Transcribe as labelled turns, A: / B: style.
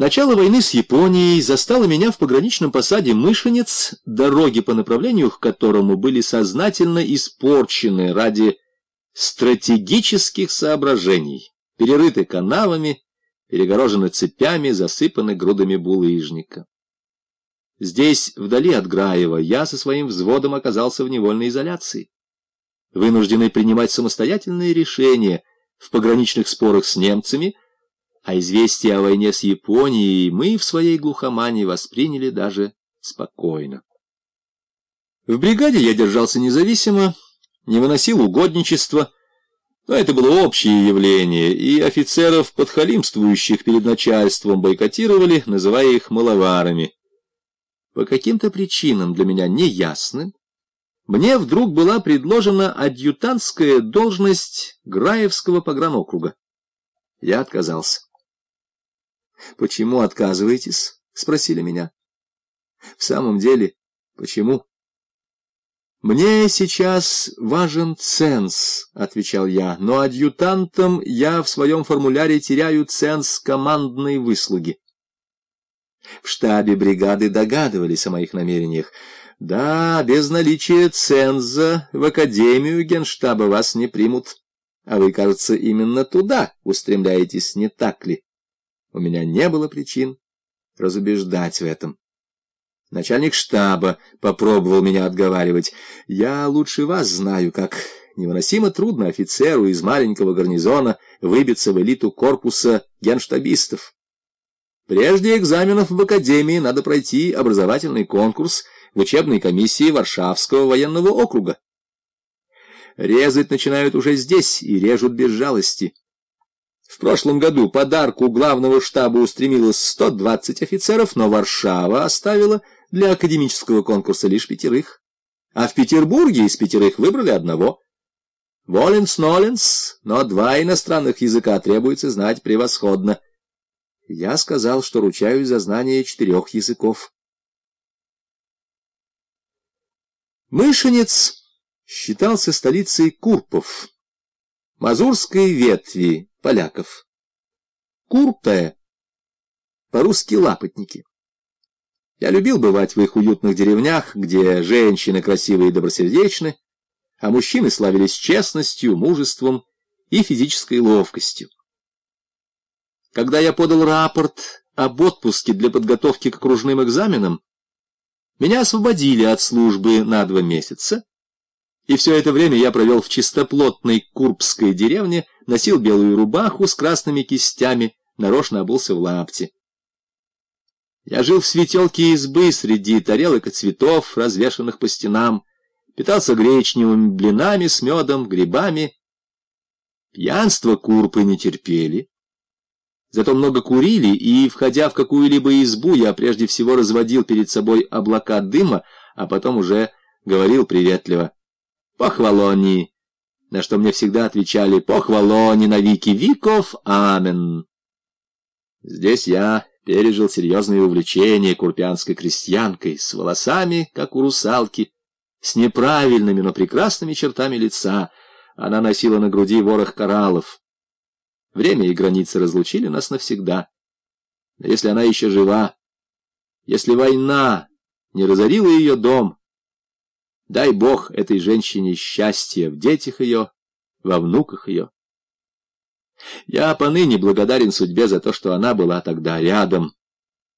A: Начало войны с Японией застало меня в пограничном посаде Мышенец, дороги по направлению к которому были сознательно испорчены ради стратегических соображений, перерыты канавами, перегорожены цепями, засыпаны грудами булыжника. Здесь, вдали от Граева, я со своим взводом оказался в невольной изоляции. Вынужденный принимать самостоятельные решения в пограничных спорах с немцами, а известие о войне с Японией мы в своей глухомании восприняли даже спокойно. В бригаде я держался независимо, не выносил угодничества, но это было общее явление, и офицеров, подхалимствующих перед начальством, бойкотировали, называя их маловарами. По каким-то причинам для меня неясным, мне вдруг была предложена адъютантская должность Граевского погранокруга. Я отказался. «Почему отказываетесь?» — спросили меня. «В самом деле, почему?» «Мне сейчас важен ценз», — отвечал я, «но адъютантом я в своем формуляре теряю ценз командной выслуги». В штабе бригады догадывались о моих намерениях. «Да, без наличия ценза в академию генштаба вас не примут, а вы, кажется, именно туда устремляетесь, не так ли?» У меня не было причин разубеждать в этом. Начальник штаба попробовал меня отговаривать. Я лучше вас знаю, как невыносимо трудно офицеру из маленького гарнизона выбиться в элиту корпуса генштабистов. Прежде экзаменов в академии надо пройти образовательный конкурс в учебной комиссии Варшавского военного округа. Резать начинают уже здесь и режут без жалости. В прошлом году подарку главного штаба устремилось 120 офицеров, но Варшава оставила для академического конкурса лишь пятерых. А в Петербурге из пятерых выбрали одного. Воленс-ноленс, но два иностранных языка требуется знать превосходно. Я сказал, что ручаюсь за знание четырех языков. Мышенец считался столицей Курпов, мазурской ветви поляков. Курпе, по-русски лапотники. Я любил бывать в их уютных деревнях, где женщины красивые и добросердечны, а мужчины славились честностью, мужеством и физической ловкостью. Когда я подал рапорт об отпуске для подготовки к окружным экзаменам, меня освободили от службы на два месяца, и все это время я провел в чистоплотной курбской деревне, носил белую рубаху с красными кистями, нарочно обулся в лапти. Я жил в светелке избы среди тарелок и цветов, развешанных по стенам, питался гречневыми блинами с медом, грибами. Пьянство курпы не терпели. Зато много курили, и, входя в какую-либо избу, я прежде всего разводил перед собой облака дыма, а потом уже говорил приветливо «Похвалони», на что мне всегда отвечали «Похвалони на вики виков, амен». Здесь я пережил серьезное увлечение курпянской крестьянкой, с волосами, как у русалки, с неправильными, но прекрасными чертами лица. Она носила на груди ворох кораллов. Время и границы разлучили нас навсегда. Но если она еще жива, если война не разорила ее дом, дай Бог этой женщине счастья в детях ее, во внуках ее. Я поныне благодарен судьбе за то, что она была тогда рядом,